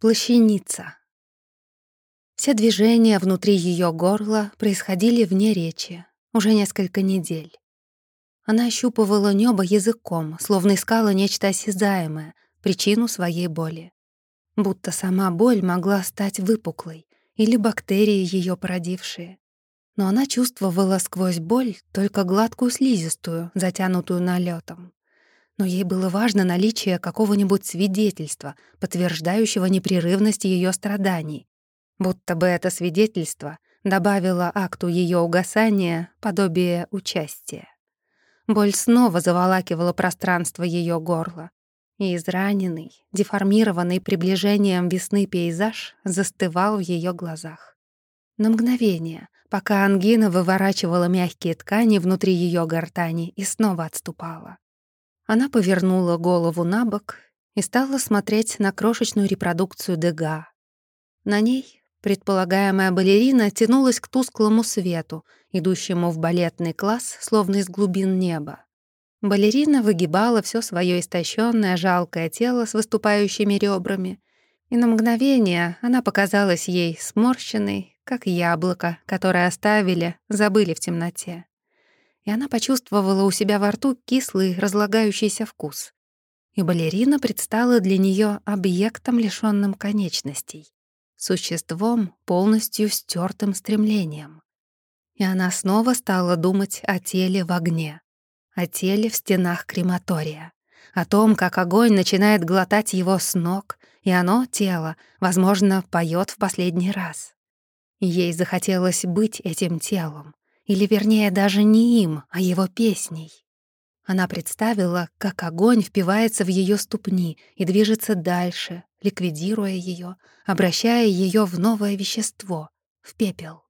Плащаница. Все движения внутри ее горла происходили вне речи уже несколько недель. Она ощупывала небо языком, словно искала нечто осязаемое, причину своей боли. Будто сама боль могла стать выпуклой или бактерии ее породившие. Но она чувствовала сквозь боль только гладкую слизистую, затянутую налетом но ей было важно наличие какого-нибудь свидетельства, подтверждающего непрерывность ее страданий. Будто бы это свидетельство добавило акту ее угасания подобие участия. Боль снова заволакивала пространство ее горла, и израненный, деформированный приближением весны пейзаж застывал в ее глазах. На мгновение, пока ангина выворачивала мягкие ткани внутри ее гортани и снова отступала. Она повернула голову на бок и стала смотреть на крошечную репродукцию Дега. На ней предполагаемая балерина тянулась к тусклому свету, идущему в балетный класс, словно из глубин неба. Балерина выгибала все свое истощенное, жалкое тело с выступающими ребрами, и на мгновение она показалась ей сморщенной, как яблоко, которое оставили, забыли в темноте и она почувствовала у себя во рту кислый, разлагающийся вкус. И балерина предстала для нее объектом, лишённым конечностей, существом, полностью стертым стремлением. И она снова стала думать о теле в огне, о теле в стенах крематория, о том, как огонь начинает глотать его с ног, и оно, тело, возможно, поет в последний раз. Ей захотелось быть этим телом, или, вернее, даже не им, а его песней. Она представила, как огонь впивается в ее ступни и движется дальше, ликвидируя ее, обращая ее в новое вещество, в пепел.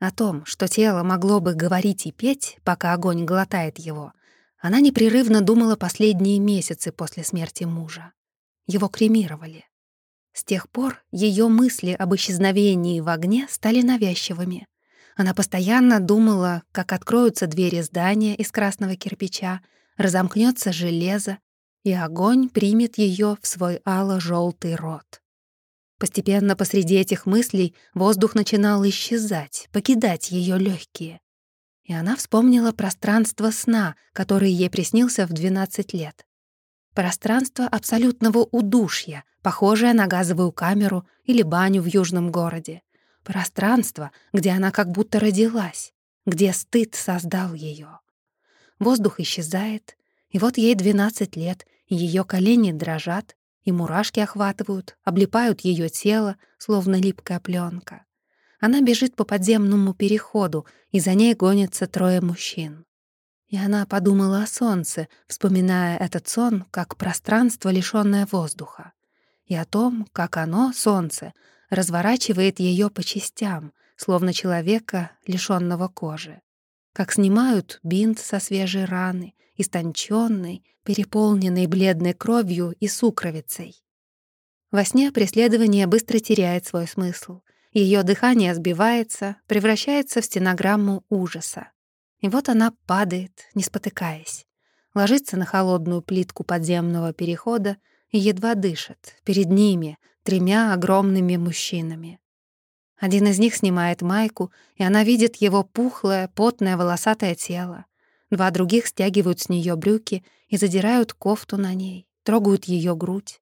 О том, что тело могло бы говорить и петь, пока огонь глотает его, она непрерывно думала последние месяцы после смерти мужа. Его кремировали. С тех пор ее мысли об исчезновении в огне стали навязчивыми — она постоянно думала, как откроются двери здания из красного кирпича, разомкнется железо, и огонь примет ее в свой ало желтый рот. Постепенно посреди этих мыслей воздух начинал исчезать, покидать ее легкие. И она вспомнила пространство сна, которое ей приснился в 12 лет. Пространство абсолютного удушья, похожее на газовую камеру или баню в южном городе. Пространство, где она как будто родилась, где стыд создал ее. Воздух исчезает, и вот ей 12 лет, ее колени дрожат, и мурашки охватывают, облипают ее тело, словно липкая пленка. Она бежит по подземному переходу, и за ней гонятся трое мужчин. И она подумала о солнце, вспоминая этот сон как пространство, лишённое воздуха, и о том, как оно, солнце, разворачивает ее по частям, словно человека, лишённого кожи. Как снимают бинт со свежей раны, истонченной, переполненной бледной кровью и сукровицей. Во сне преследование быстро теряет свой смысл. Ее дыхание сбивается, превращается в стенограмму ужаса. И вот она падает, не спотыкаясь. Ложится на холодную плитку подземного перехода и едва дышит. Перед ними, тремя огромными мужчинами. Один из них снимает майку, и она видит его пухлое, потное, волосатое тело. Два других стягивают с нее брюки и задирают кофту на ней, трогают ее грудь.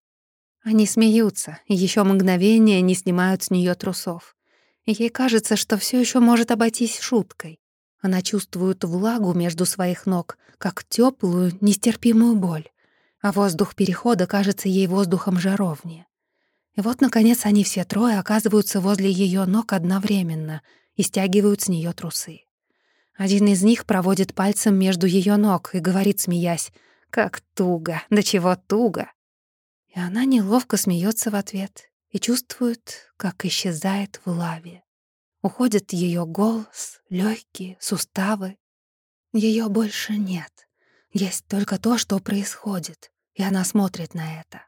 Они смеются и еще мгновение не снимают с нее трусов. Ей кажется, что все еще может обойтись шуткой. Она чувствует влагу между своих ног, как теплую, нестерпимую боль. А воздух перехода кажется ей воздухом жаровни. И вот, наконец, они все трое оказываются возле ее ног одновременно и стягивают с нее трусы. Один из них проводит пальцем между ее ног и говорит, смеясь, «Как туго! Да чего туго!» И она неловко смеется в ответ и чувствует, как исчезает в лаве. Уходит ее голос, легкие, суставы. Ее больше нет. Есть только то, что происходит, и она смотрит на это.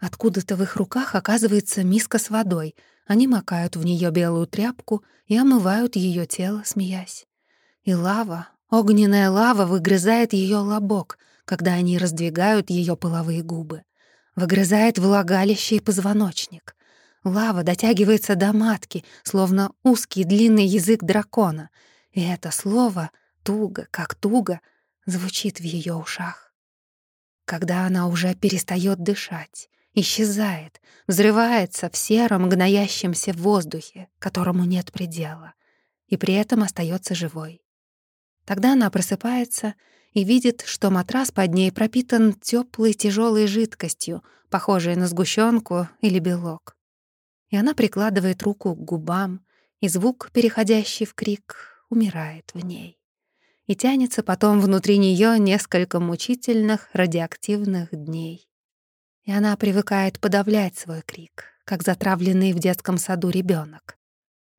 Откуда-то в их руках оказывается миска с водой. Они макают в нее белую тряпку и омывают ее тело, смеясь. И лава, огненная лава выгрызает ее лобок, когда они раздвигают ее половые губы. выгрызает влагалище и позвоночник. Лава дотягивается до матки, словно узкий длинный язык дракона. И это слово «туго, как туго» звучит в ее ушах. Когда она уже перестает дышать, исчезает, взрывается в сером, гноящемся воздухе, которому нет предела, и при этом остается живой. Тогда она просыпается и видит, что матрас под ней пропитан теплой тяжелой жидкостью, похожей на сгущенку или белок. И она прикладывает руку к губам, и звук, переходящий в крик, умирает в ней. И тянется потом внутри нее несколько мучительных радиоактивных дней. И она привыкает подавлять свой крик, как затравленный в детском саду ребенок.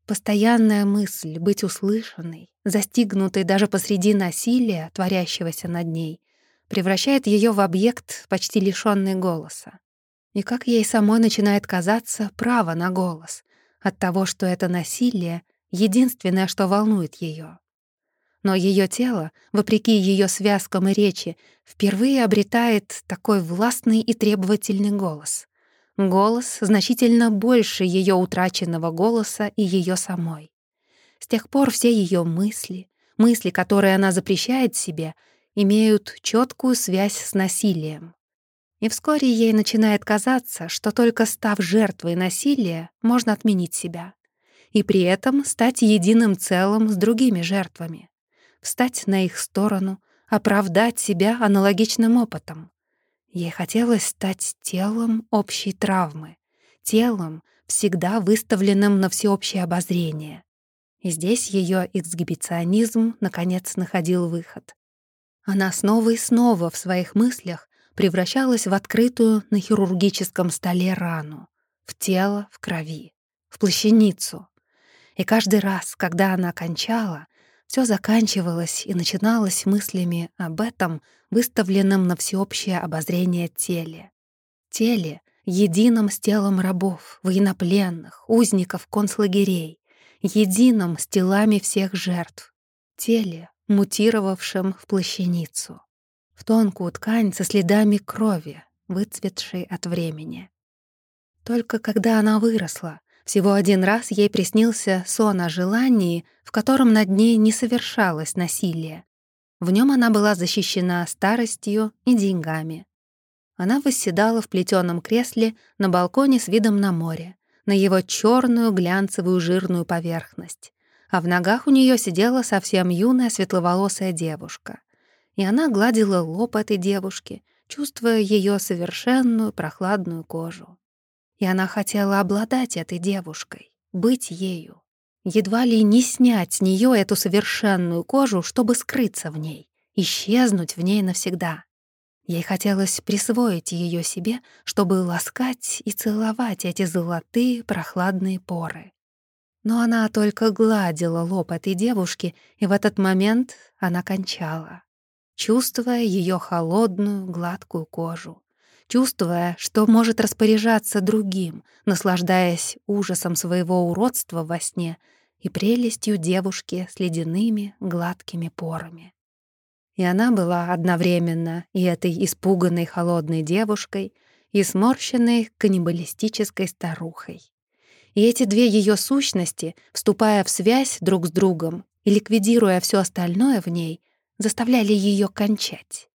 Постоянная мысль быть услышанной, застигнутой даже посреди насилия, творящегося над ней, превращает ее в объект, почти лишённый голоса. И как ей самой начинает казаться право на голос от того, что это насилие — единственное, что волнует ее. Но ее тело, вопреки ее связкам и речи, впервые обретает такой властный и требовательный голос. Голос значительно больше ее утраченного голоса и ее самой. С тех пор все ее мысли, мысли, которые она запрещает себе, имеют четкую связь с насилием. И вскоре ей начинает казаться, что только став жертвой насилия, можно отменить себя. И при этом стать единым целым с другими жертвами. Встать на их сторону, оправдать себя аналогичным опытом. Ей хотелось стать телом общей травмы, телом, всегда выставленным на всеобщее обозрение. И здесь ее эксгибиционизм наконец находил выход. Она снова и снова в своих мыслях превращалась в открытую на хирургическом столе рану, в тело в крови, в плащаницу. И каждый раз, когда она кончала, все заканчивалось и начиналось мыслями об этом, выставленном на всеобщее обозрение теле. Теле, едином с телом рабов, военнопленных, узников концлагерей, едином с телами всех жертв. Теле, мутировавшем в плащаницу, в тонкую ткань со следами крови, выцветшей от времени. Только когда она выросла, всего один раз ей приснился сон о желании, в котором над ней не совершалось насилие. В нем она была защищена старостью и деньгами. Она восседала в плетеном кресле на балконе с видом на море, на его черную глянцевую жирную поверхность, а в ногах у нее сидела совсем юная светловолосая девушка. И она гладила лоб этой девушки, чувствуя ее совершенную прохладную кожу. И она хотела обладать этой девушкой, быть ею. Едва ли не снять с нее эту совершенную кожу, чтобы скрыться в ней, исчезнуть в ней навсегда. Ей хотелось присвоить ее себе, чтобы ласкать и целовать эти золотые прохладные поры. Но она только гладила лоб этой девушки, и в этот момент она кончала, чувствуя ее холодную, гладкую кожу, чувствуя, что может распоряжаться другим, наслаждаясь ужасом своего уродства во сне и прелестью девушки с ледяными гладкими порами. И она была одновременно и этой испуганной холодной девушкой, и сморщенной каннибалистической старухой. И эти две ее сущности, вступая в связь друг с другом и ликвидируя все остальное в ней, заставляли ее кончать.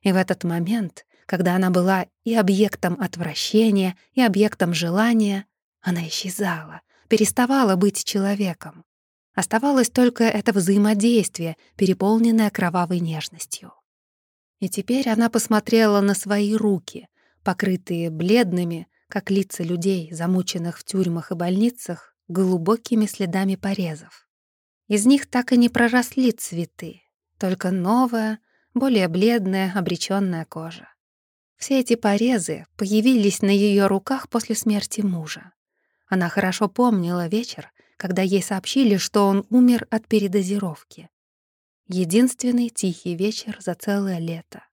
И в этот момент когда она была и объектом отвращения, и объектом желания, она исчезала, переставала быть человеком. Оставалось только это взаимодействие, переполненное кровавой нежностью. И теперь она посмотрела на свои руки, покрытые бледными, как лица людей, замученных в тюрьмах и больницах, глубокими следами порезов. Из них так и не проросли цветы, только новая, более бледная, обречённая кожа. Все эти порезы появились на ее руках после смерти мужа. Она хорошо помнила вечер, когда ей сообщили, что он умер от передозировки. Единственный тихий вечер за целое лето.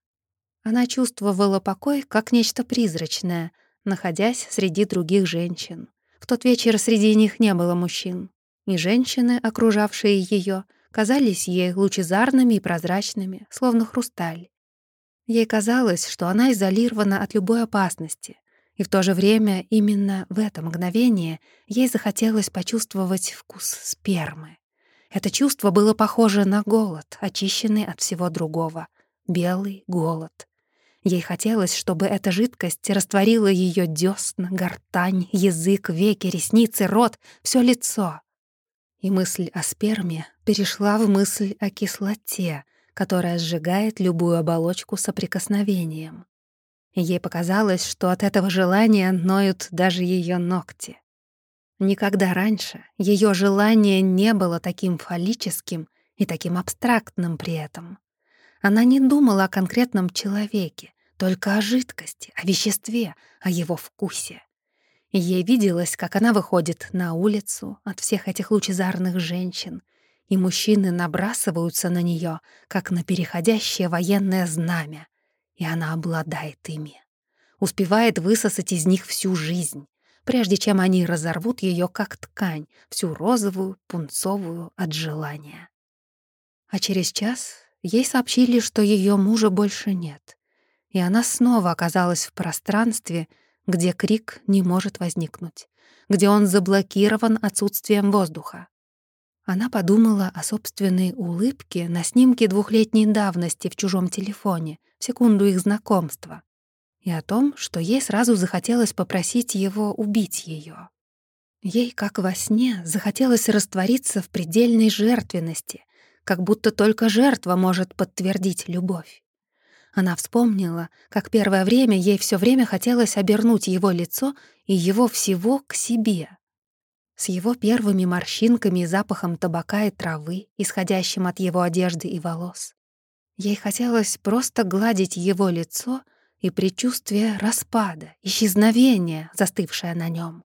Она чувствовала покой как нечто призрачное, находясь среди других женщин. В тот вечер среди них не было мужчин. И женщины, окружавшие ее, казались ей лучезарными и прозрачными, словно хрусталь. Ей казалось, что она изолирована от любой опасности, и в то же время именно в это мгновение ей захотелось почувствовать вкус спермы. Это чувство было похоже на голод, очищенный от всего другого. Белый голод. Ей хотелось, чтобы эта жидкость растворила ее десна, гортань, язык, веки, ресницы, рот, все лицо. И мысль о сперме перешла в мысль о кислоте, которая сжигает любую оболочку соприкосновением. Ей показалось, что от этого желания ноют даже ее ногти. Никогда раньше ее желание не было таким фаллическим и таким абстрактным при этом. Она не думала о конкретном человеке, только о жидкости, о веществе, о его вкусе. Ей виделось, как она выходит на улицу от всех этих лучезарных женщин, и мужчины набрасываются на нее, как на переходящее военное знамя, и она обладает ими. Успевает высосать из них всю жизнь, прежде чем они разорвут ее как ткань, всю розовую, пунцовую от желания. А через час ей сообщили, что ее мужа больше нет, и она снова оказалась в пространстве, где крик не может возникнуть, где он заблокирован отсутствием воздуха. Она подумала о собственной улыбке на снимке двухлетней давности в чужом телефоне, в секунду их знакомства, и о том, что ей сразу захотелось попросить его убить ее. Ей, как во сне, захотелось раствориться в предельной жертвенности, как будто только жертва может подтвердить любовь. Она вспомнила, как первое время ей все время хотелось обернуть его лицо и его всего к себе. С его первыми морщинками и запахом табака и травы, исходящим от его одежды и волос. Ей хотелось просто гладить его лицо и предчувствие распада, исчезновения, застывшее на нем.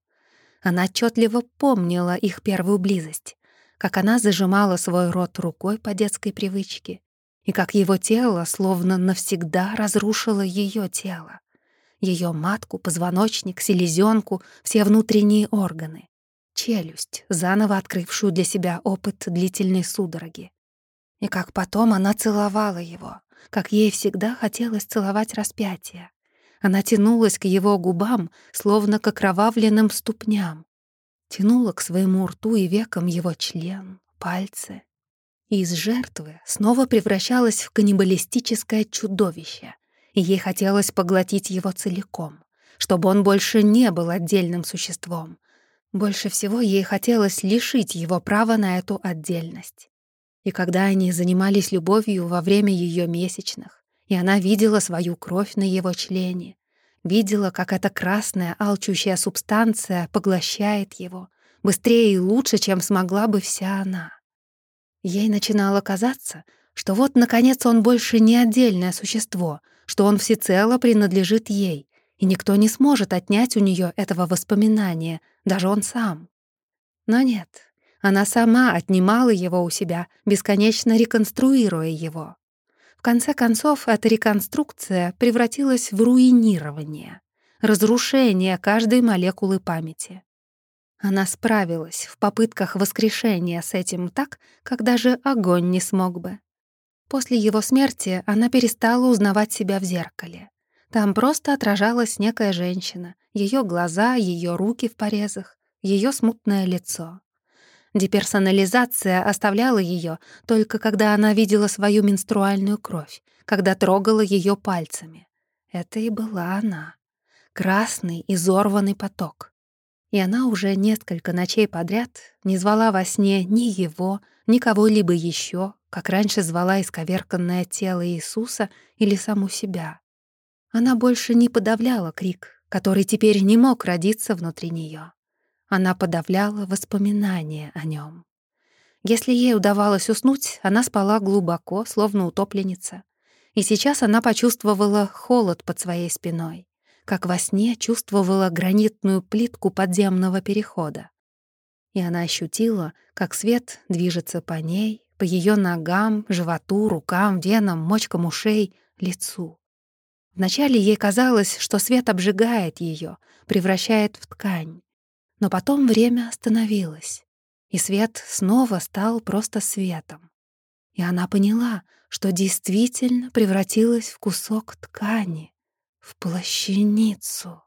Она отчетливо помнила их первую близость, как она зажимала свой рот рукой по детской привычке, и как его тело словно навсегда разрушило ее тело, ее матку, позвоночник, селезенку, все внутренние органы челюсть, заново открывшую для себя опыт длительной судороги. И как потом она целовала его, как ей всегда хотелось целовать распятие. Она тянулась к его губам, словно к окровавленным ступням, тянула к своему рту и векам его член, пальцы. И из жертвы снова превращалась в каннибалистическое чудовище, и ей хотелось поглотить его целиком, чтобы он больше не был отдельным существом, больше всего ей хотелось лишить его права на эту отдельность. И когда они занимались любовью во время ее месячных, и она видела свою кровь на его члене, видела, как эта красная, алчущая субстанция поглощает его, быстрее и лучше, чем смогла бы вся она. Ей начинало казаться, что вот, наконец, он больше не отдельное существо, что он всецело принадлежит ей, и никто не сможет отнять у нее этого воспоминания, даже он сам. Но нет, она сама отнимала его у себя, бесконечно реконструируя его. В конце концов, эта реконструкция превратилась в руинирование, разрушение каждой молекулы памяти. Она справилась в попытках воскрешения с этим так, как даже огонь не смог бы. После его смерти она перестала узнавать себя в зеркале. Там просто отражалась некая женщина, ее глаза, ее руки в порезах, ее смутное лицо. Деперсонализация оставляла ее только когда она видела свою менструальную кровь, когда трогала ее пальцами. Это и была она. Красный, изорванный поток. И она уже несколько ночей подряд не звала во сне ни его, ни кого-либо еще, как раньше звала исковерканное тело Иисуса или саму себя. Она больше не подавляла крик, который теперь не мог родиться внутри нее. Она подавляла воспоминания о нем. Если ей удавалось уснуть, она спала глубоко, словно утопленница. И сейчас она почувствовала холод под своей спиной, как во сне чувствовала гранитную плитку подземного перехода. И она ощутила, как свет движется по ней, по ее ногам, животу, рукам, венам, мочкам ушей, лицу. Вначале ей казалось, что свет обжигает ее, превращает в ткань. Но потом время остановилось, и свет снова стал просто светом. И она поняла, что действительно превратилась в кусок ткани, в плащаницу.